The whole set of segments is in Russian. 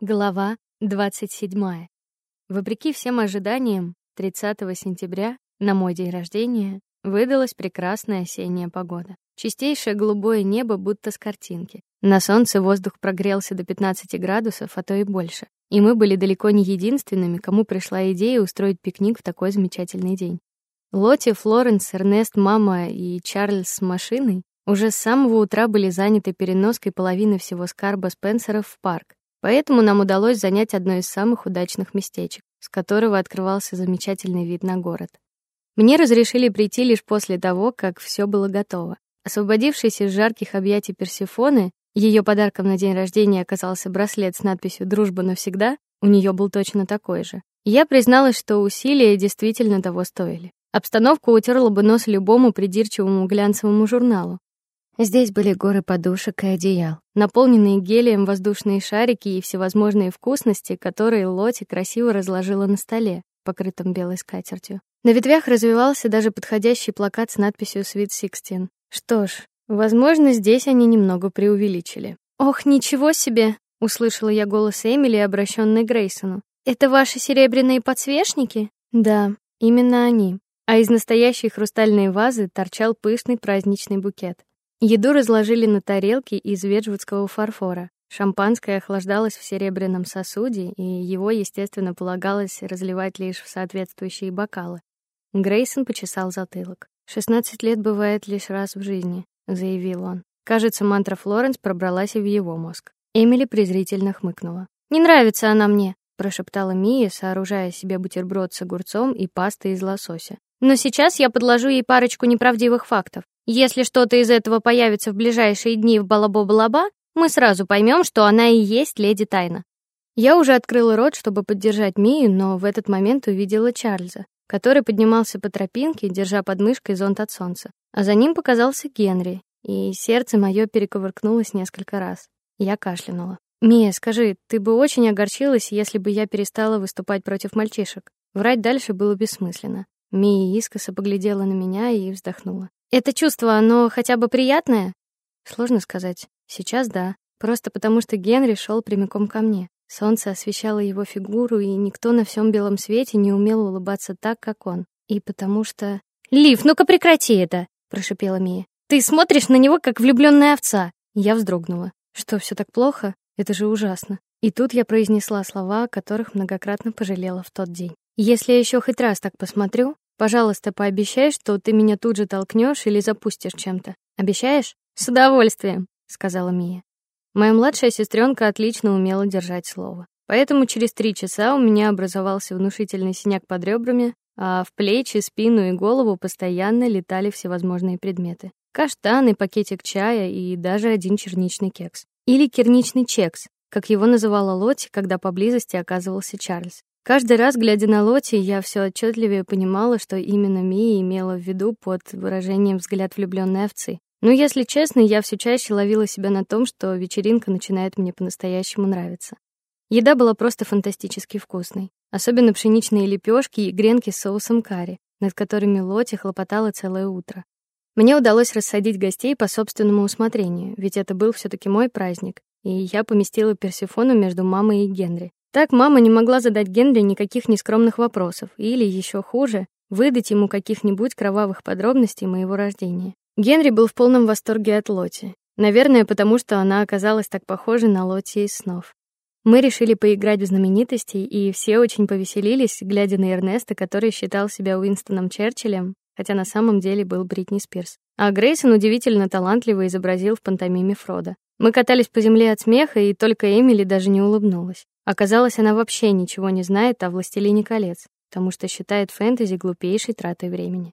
Глава 27. Вопреки всем ожиданиям, 30 сентября, на мой день рождения, выдалась прекрасная осенняя погода. Чистейшее голубое небо будто с картинки. На солнце воздух прогрелся до 15 градусов, а то и больше. И мы были далеко не единственными, кому пришла идея устроить пикник в такой замечательный день. Лотти, Флоренс, Эрнест, мама и Чарльз с машиной уже с самого утра были заняты переноской половины всего скарба Спенсеров в парк Поэтому нам удалось занять одно из самых удачных местечек, с которого открывался замечательный вид на город. Мне разрешили прийти лишь после того, как все было готово. Освободившись из жарких объятий Персефоны, ее подарком на день рождения оказался браслет с надписью "Дружба навсегда". У нее был точно такой же. Я призналась, что усилия действительно того стоили. Обстановка утерла бы нос любому придирчивому глянцевому журналу. Здесь были горы подушек и одеял, наполненные гелием воздушные шарики и всевозможные вкусности, которые Лоти красиво разложила на столе, покрытом белой скатертью. На ветвях развивался даже подходящий плакат с надписью Sweet Sixteen. Что ж, возможно, здесь они немного преувеличили. Ох, ничего себе, услышала я голос Эмили, обращенный к Грейсону. Это ваши серебряные подсвечники? Да, именно они. А из настоящей хрустальной вазы торчал пышный праздничный букет. Еду разложили на тарелке из веджвудского фарфора. Шампанское охлаждалось в серебряном сосуде, и его, естественно, полагалось разливать лишь в соответствующие бокалы. Грейсон почесал затылок. «Шестнадцать лет бывает лишь раз в жизни», — заявил он. Кажется, мантра Флоренс пробралась и в его мозг. Эмили презрительно хмыкнула. «Не нравится она мне», — прошептала Мия, сооружая себе бутерброд с огурцом и пастой из лосося. «Но сейчас я подложу ей парочку неправдивых фактов. Если что-то из этого появится в ближайшие дни в Балабо-Балаба, мы сразу поймем, что она и есть леди Тайна. Я уже открыла рот, чтобы поддержать Мию, но в этот момент увидела Чарльза, который поднимался по тропинке, держа под мышкой зонт от солнца. А за ним показался Генри, и сердце мое перекувыркнулось несколько раз. Я кашлянула. Мия, скажи, ты бы очень огорчилась, если бы я перестала выступать против мальчишек? Врать дальше было бессмысленно. Мия искоса поглядела на меня и вздохнула. Это чувство, оно хотя бы приятное? Сложно сказать. Сейчас да, просто потому что Генри шел прямиком ко мне. Солнце освещало его фигуру, и никто на всем белом свете не умел улыбаться так, как он. И потому что Лив, ну-ка прекрати это, прошипела Мия. Ты смотришь на него как влюбленная овца. Я вздрогнула. Что, все так плохо? Это же ужасно. И тут я произнесла слова, о которых многократно пожалела в тот день. Если я еще хоть раз так посмотрю, Пожалуйста, пообещай, что ты меня тут же толкнешь или запустишь чем-то. Обещаешь? С удовольствием, сказала Мия. Моя младшая сестренка отлично умела держать слово. Поэтому через три часа у меня образовался внушительный синяк под ребрами, а в плечи, спину и голову постоянно летали всевозможные предметы: каштаны, пакетик чая и даже один черничный кекс. Или керничный чекс, как его называла Лотти, когда поблизости оказывался Чарльз. Каждый раз, глядя на Лоти, я все отчетливее понимала, что именно Мия имела в виду под выражением взгляд влюбленной овцы. Но если честно, я все чаще ловила себя на том, что вечеринка начинает мне по-настоящему нравиться. Еда была просто фантастически вкусной, особенно пшеничные лепешки и гренки с соусом карри, над которыми Лоти хлопотала целое утро. Мне удалось рассадить гостей по собственному усмотрению, ведь это был все таки мой праздник, и я поместила Персефону между мамой и Генри. Так мама не могла задать Генри никаких нескромных вопросов или еще хуже, выдать ему каких-нибудь кровавых подробностей моего рождения. Генри был в полном восторге от Лоти. Наверное, потому что она оказалась так похожа на Лоти из снов. Мы решили поиграть в знаменитостей, и все очень повеселились, глядя на Эрнеста, который считал себя Уинстоном Черчиллем, хотя на самом деле был Бритни Спирс. А Грейсон удивительно талантливо изобразил в пантомиме Фрода. Мы катались по земле от смеха, и только Эмили даже не улыбнулась. Оказалось, она вообще ничего не знает о Властелине колец, потому что считает фэнтези глупейшей тратой времени.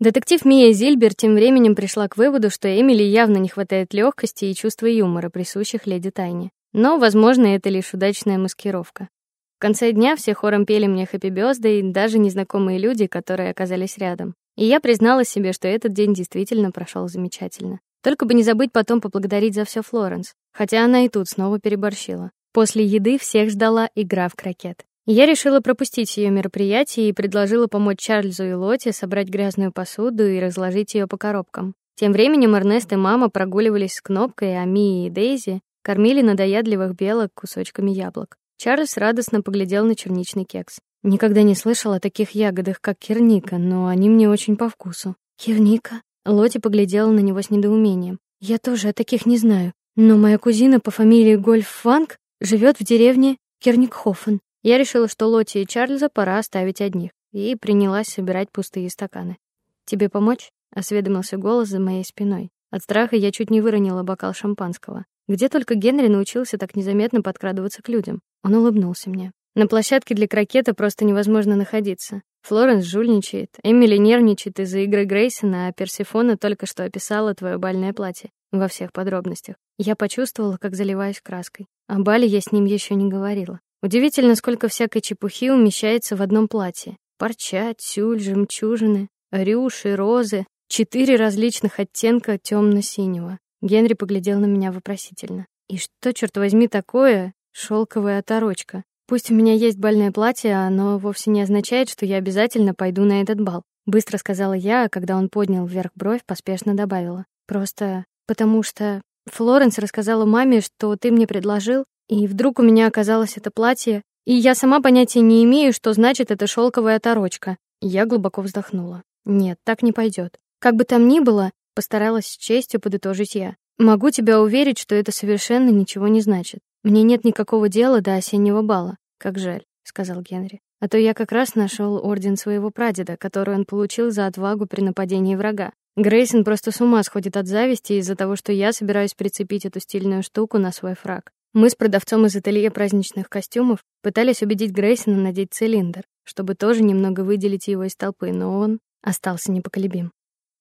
Детектив Мия Зильбер тем временем пришла к выводу, что Эмили явно не хватает легкости и чувства юмора, присущих леди Тайне. Но, возможно, это лишь удачная маскировка. В конце дня все хором пели мне хэппи бёрздэй, даже незнакомые люди, которые оказались рядом. И я признала себе, что этот день действительно прошел замечательно. Только бы не забыть потом поблагодарить за все Флоренс, хотя она и тут снова переборщила. После еды всех ждала игра в крокет. Я решила пропустить ее мероприятие и предложила помочь Чарльзу и Лоте собрать грязную посуду и разложить ее по коробкам. Тем временем Эрнест и мама прогуливались с Кнопкой, а Мия и Дейзи кормили надоедливых белок кусочками яблок. Чарльз радостно поглядел на черничный кекс. Никогда не слышал о таких ягодах, как керника, но они мне очень по вкусу. Керника? Лоти поглядела на него с недоумением. Я тоже о таких не знаю, но моя кузина по фамилии Гольф-Фанк живет в деревне Керникхофен. Я решила, что Лоти и Чарльза пора оставить одних, и принялась собирать пустые стаканы. Тебе помочь? осведомился голос за моей спиной. От страха я чуть не выронила бокал шампанского. Где только Генри научился так незаметно подкрадываться к людям. Он улыбнулся мне. На площадке для крокета просто невозможно находиться. Флоренс жульничает, Эмили нервничает из-за игры Грейсона, а Персефона только что описала твое бальное платье во всех подробностях. Я почувствовала, как заливаюсь краской. О бале я с ним еще не говорила. Удивительно, сколько всякой чепухи умещается в одном платье. Парча, тюль, жемчужины, рюши, розы, четыре различных оттенка темно синего Генри поглядел на меня вопросительно. И что, черт возьми, такое шелковая оторочка? Пусть у меня есть бальное платье, оно вовсе не означает, что я обязательно пойду на этот бал. Быстро сказала я, а когда он поднял вверх бровь, поспешно добавила: просто потому что Флоренс рассказала маме, что ты мне предложил, и вдруг у меня оказалось это платье, и я сама понятия не имею, что значит эта шелковая оторочка. Я глубоко вздохнула. Нет, так не пойдет. Как бы там ни было, постаралась с честью подытожить я. Могу тебя уверить, что это совершенно ничего не значит. Мне нет никакого дела до осеннего бала. Как жаль, сказал Генри. А то я как раз нашел орден своего прадеда, который он получил за отвагу при нападении врага. Грейсон просто с ума сходит от зависти из-за того, что я собираюсь прицепить эту стильную штуку на свой фрак. Мы с продавцом из ателье праздничных костюмов пытались убедить Грейсона надеть цилиндр, чтобы тоже немного выделить его из толпы, но он остался непоколебим.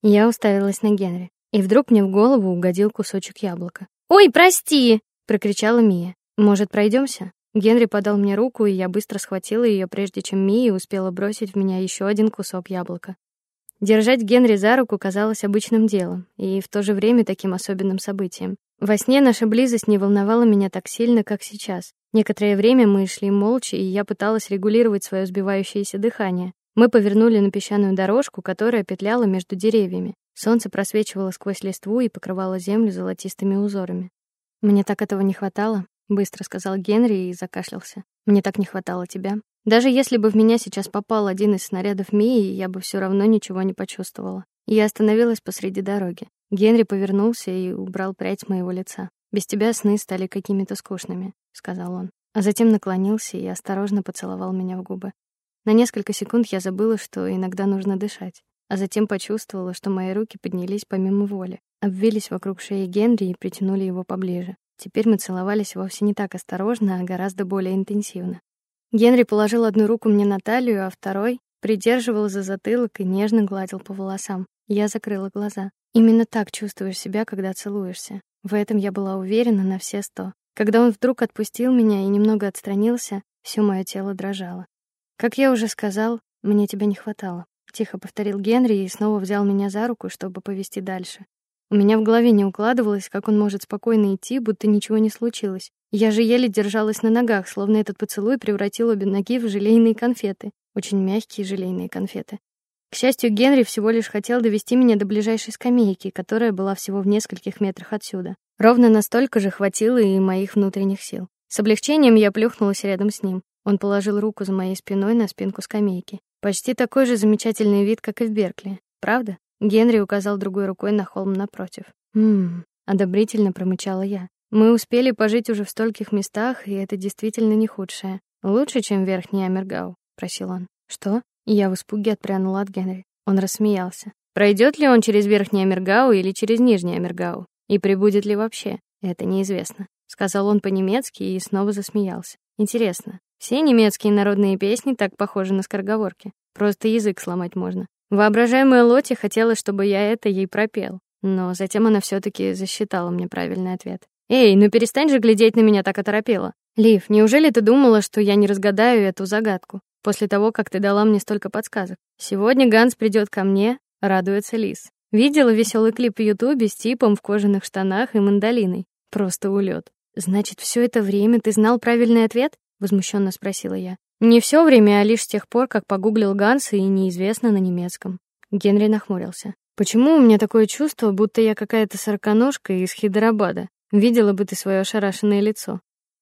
Я уставилась на Генри, и вдруг мне в голову угодил кусочек яблока. "Ой, прости!" Прокричала Мия. "Может, пройдемся? Генри подал мне руку, и я быстро схватила ее, прежде чем Мия успела бросить в меня еще один кусок яблока. Держать Генри за руку казалось обычным делом и в то же время таким особенным событием. Во сне наша близость не волновала меня так сильно, как сейчас. Некоторое время мы шли молча, и я пыталась регулировать свое сбивающееся дыхание. Мы повернули на песчаную дорожку, которая петляла между деревьями. Солнце просвечивало сквозь листву и покрывало землю золотистыми узорами. Мне так этого не хватало, быстро сказал Генри и закашлялся. Мне так не хватало тебя. Даже если бы в меня сейчас попал один из снарядов Мии, я бы все равно ничего не почувствовала. Я остановилась посреди дороги. Генри повернулся и убрал прядь моего лица. Без тебя сны стали какими-то скучными, сказал он. А затем наклонился и осторожно поцеловал меня в губы. На несколько секунд я забыла, что иногда нужно дышать, а затем почувствовала, что мои руки поднялись помимо воли, обвились вокруг шеи Генри и притянули его поближе. Теперь мы целовались вовсе не так осторожно, а гораздо более интенсивно. Генри положил одну руку мне на талию, а второй придерживал за затылок и нежно гладил по волосам. Я закрыла глаза. Именно так чувствуешь себя, когда целуешься. В этом я была уверена на все сто. Когда он вдруг отпустил меня и немного отстранился, все мое тело дрожало. Как я уже сказал, мне тебя не хватало, тихо повторил Генри и снова взял меня за руку, чтобы повести дальше. У меня в голове не укладывалось, как он может спокойно идти, будто ничего не случилось. Я же еле держалась на ногах, словно этот поцелуй превратил обе ноги в желейные конфеты, очень мягкие желейные конфеты. К счастью, Генри всего лишь хотел довести меня до ближайшей скамейки, которая была всего в нескольких метрах отсюда. Ровно настолько же хватило и моих внутренних сил. С облегчением я плюхнулась рядом с ним. Он положил руку за моей спиной на спинку скамейки. Почти такой же замечательный вид, как и в Беркли. Правда? Генри указал другой рукой на холм напротив. Хм, одобрительно промычала я. Мы успели пожить уже в стольких местах, и это действительно не худшее. Лучше, чем Верхний Амергау, просил он. Что? Я в испуге отпрянула от Генри. Он рассмеялся. Пройдет ли он через Верхний Амергау или через Нижний Амергау? И прибудет ли вообще? Это неизвестно, сказал он по-немецки и снова засмеялся. Интересно, все немецкие народные песни так похожи на скороговорки. Просто язык сломать можно. Воображаемая Лоти хотела, чтобы я это ей пропел, но затем она все таки засчитала мне правильный ответ. Эй, ну перестань же глядеть на меня так оторопело. Лив, неужели ты думала, что я не разгадаю эту загадку после того, как ты дала мне столько подсказок? Сегодня Ганс придет ко мне, радуется Лис. Видела веселый клип в Ютубе с типом в кожаных штанах и мандолиной. Просто улет. Значит, все это время ты знал правильный ответ? возмущенно спросила я. Не все время, а лишь с тех пор, как погуглил Ганса и неизвестно на немецком. Генри нахмурился. Почему у меня такое чувство, будто я какая-то сороконожка из Хидрабада? Видела бы ты свое ошарашенное лицо.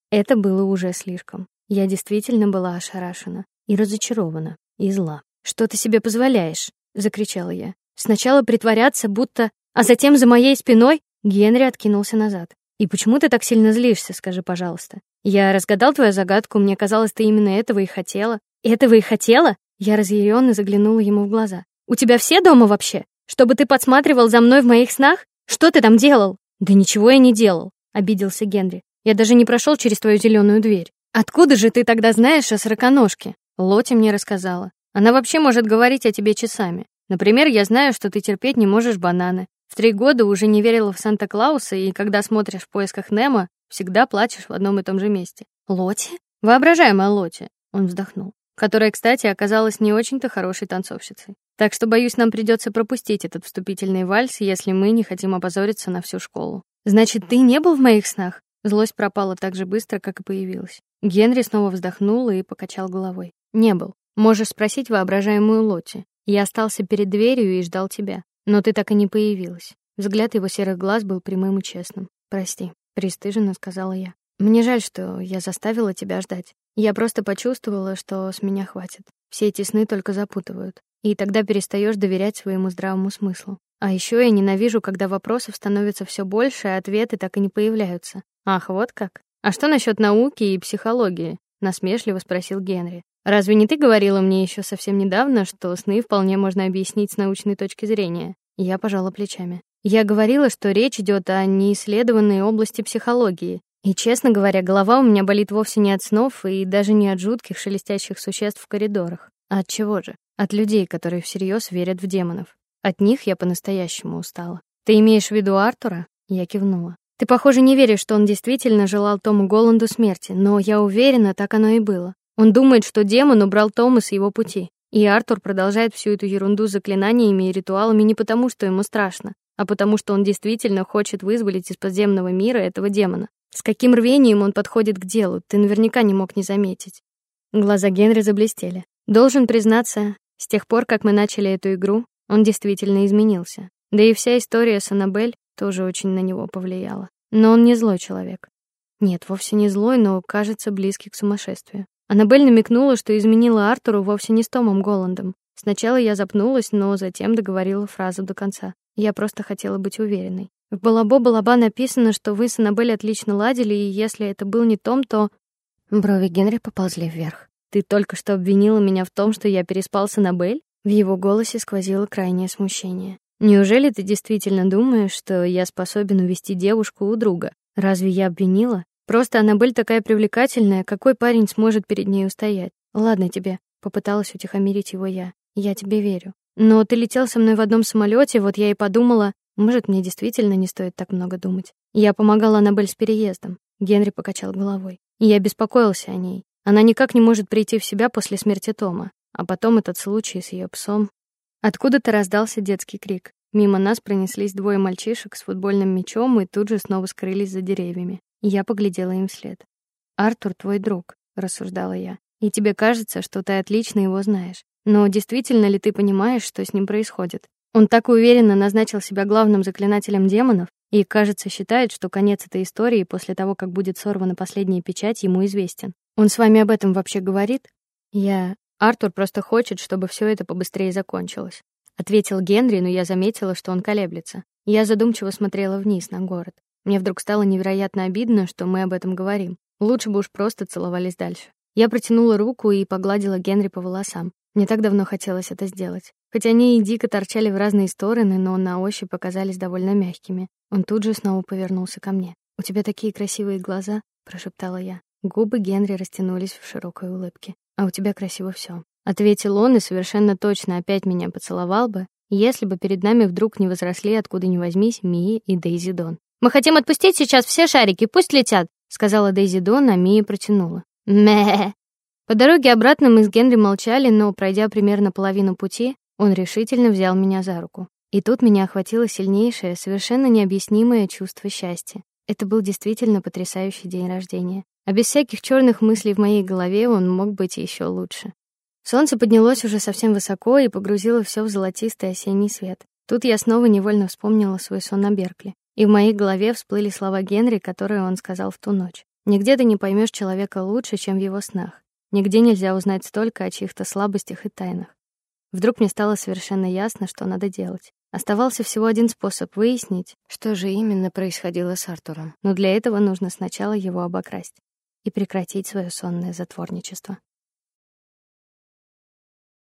Это было уже слишком. Я действительно была ошарашена и разочарована, и зла. Что ты себе позволяешь? закричала я. Сначала притворяться, будто, а затем за моей спиной Генри откинулся назад. И почему ты так сильно злишься, скажи, пожалуйста? Я разгадал твою загадку, мне казалось, ты именно этого и хотела. Этого и хотела? Я разъяренно заглянула ему в глаза. У тебя все дома вообще? Чтобы ты подсматривал за мной в моих снах? Что ты там делал? Да ничего я не делал, обиделся Генри. Я даже не прошел через твою зеленую дверь. Откуда же ты тогда знаешь о сороконожке? Лоти мне рассказала. Она вообще может говорить о тебе часами. Например, я знаю, что ты терпеть не можешь бананы. В три года уже не верила в Санта-Клауса, и когда смотришь в поисках Немо, всегда плачешь в одном и том же месте. Лоти? Воображаемая Лоти. Он вздохнул. Которая, кстати, оказалась не очень-то хорошей танцовщицей. Так что, боюсь, нам придется пропустить этот вступительный вальс, если мы не хотим опозориться на всю школу. Значит, ты не был в моих снах? Злость пропала так же быстро, как и появилась. Генри снова вздохнул и покачал головой. Не был. Можешь спросить воображаемую Лоти. Я остался перед дверью и ждал тебя, но ты так и не появилась. Взгляд его серых глаз был прямым и честным. Прости, пристыженно сказала я. Мне жаль, что я заставила тебя ждать. Я просто почувствовала, что с меня хватит. Все эти сны только запутывают, и тогда перестаешь доверять своему здравому смыслу. А еще я ненавижу, когда вопросов становится все больше, а ответы так и не появляются. Ах, вот как. А что насчет науки и психологии? насмешливо спросил Генри. Разве не ты говорила мне еще совсем недавно, что сны вполне можно объяснить с научной точки зрения? Я пожала плечами. Я говорила, что речь идет о неисследованной области психологии. И, честно говоря, голова у меня болит вовсе не от снов и даже не от жутких шелестящих существ в коридорах. А от чего же? От людей, которые всерьез верят в демонов. От них я по-настоящему устала. Ты имеешь в виду Артура? Я кивнула. Ты, похоже, не веришь, что он действительно желал Тому Голланду смерти, но я уверена, так оно и было. Он думает, что демон убрал Тома с его пути. И Артур продолжает всю эту ерунду с заклинаниями и ритуалами не потому, что ему страшно, а потому что он действительно хочет вызволить из подземного мира этого демона. С каким рвением он подходит к делу, ты наверняка не мог не заметить. Глаза Генри заблестели. Должен признаться, с тех пор, как мы начали эту игру, он действительно изменился. Да и вся история с Анабель тоже очень на него повлияла. Но он не злой человек. Нет, вовсе не злой, но кажется близкий к сумасшествию. Аннабель намекнула, что изменила Артуру вовсе не с Томом Голландом. Сначала я запнулась, но затем договорила фразу до конца. Я просто хотела быть уверенной. В Балабо-Балаба написано, что вы с Аннабель отлично ладили, и если это был не Том, то брови Генри поползли вверх. Ты только что обвинила меня в том, что я переспал с Аннабель? В его голосе сквозило крайнее смущение. Неужели ты действительно думаешь, что я способен увести девушку у друга? Разве я обвинила? Просто Аннабель такая привлекательная, какой парень сможет перед ней устоять? Ладно тебе, попыталась утихомирить его я. Я тебе верю. Но ты летел со мной в одном самолете, вот я и подумала, может, мне действительно не стоит так много думать. Я помогала Аннабель с переездом. Генри покачал головой. Я беспокоился о ней. Она никак не может прийти в себя после смерти Тома. А потом этот случай с ее псом. Откуда-то раздался детский крик. Мимо нас пронеслись двое мальчишек с футбольным мячом и тут же снова скрылись за деревьями. Я поглядела им вслед. Артур твой друг, рассуждала я. И тебе кажется, что ты отлично его знаешь. Но действительно ли ты понимаешь, что с ним происходит? Он так уверенно назначил себя главным заклинателем демонов и, кажется, считает, что конец этой истории после того, как будет сорвана последняя печать, ему известен. Он с вами об этом вообще говорит? Я Артур просто хочет, чтобы все это побыстрее закончилось, ответил Генри, но я заметила, что он колеблется. Я задумчиво смотрела вниз на город. Мне вдруг стало невероятно обидно, что мы об этом говорим. Лучше бы уж просто целовались дальше. Я протянула руку и погладила Генри по волосам. Мне так давно хотелось это сделать. Хотя они и дико торчали в разные стороны, но на ощупь показались довольно мягкими. Он тут же снова повернулся ко мне. "У тебя такие красивые глаза", прошептала я. Губы Генри растянулись в широкой улыбке. "А у тебя красиво все, ответил он и совершенно точно опять меня поцеловал бы, если бы перед нами вдруг не возросли откуда ни возьмись Мия и Дейзи Дон. Мы хотим отпустить сейчас все шарики, пусть летят, сказала Дейзи Дон, а Мия протянула. Мэ. По дороге обратно мы с Генри молчали, но пройдя примерно половину пути, он решительно взял меня за руку. И тут меня охватило сильнейшее, совершенно необъяснимое чувство счастья. Это был действительно потрясающий день рождения. А без всяких черных мыслей в моей голове он мог быть еще лучше. Солнце поднялось уже совсем высоко и погрузило все в золотистый осенний свет. Тут я снова невольно вспомнила свой сон на Беркли и в моей голове всплыли слова Генри, которые он сказал в ту ночь. Нигде ты не поймешь человека лучше, чем в его снах. Нигде нельзя узнать столько о чьих-то слабостях и тайнах. Вдруг мне стало совершенно ясно, что надо делать. Оставался всего один способ выяснить, что же именно происходило с Артуром. Но для этого нужно сначала его обокрасть и прекратить свое сонное затворничество.